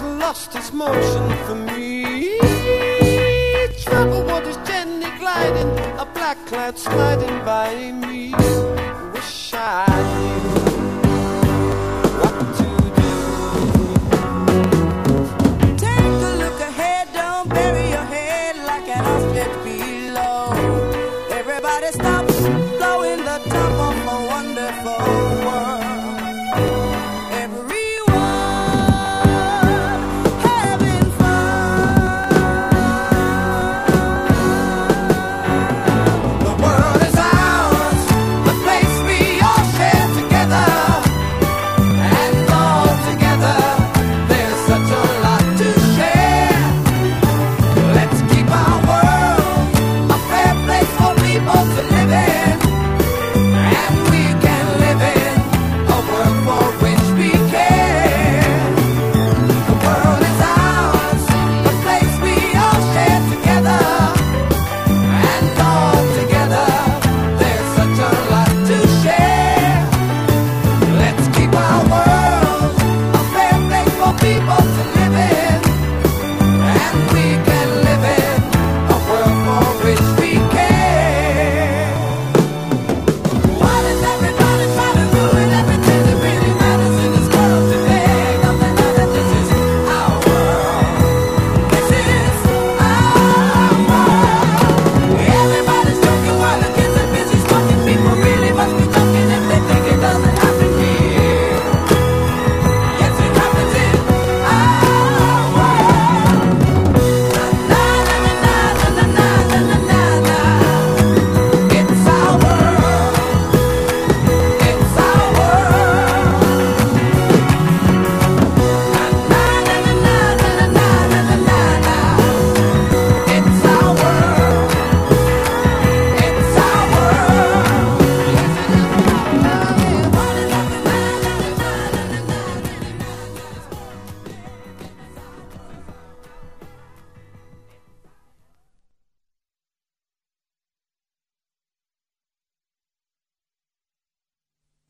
almost lost its motion for me. Trouble waters gently gliding, a black cloud sliding by me. Wish I knew. people live living.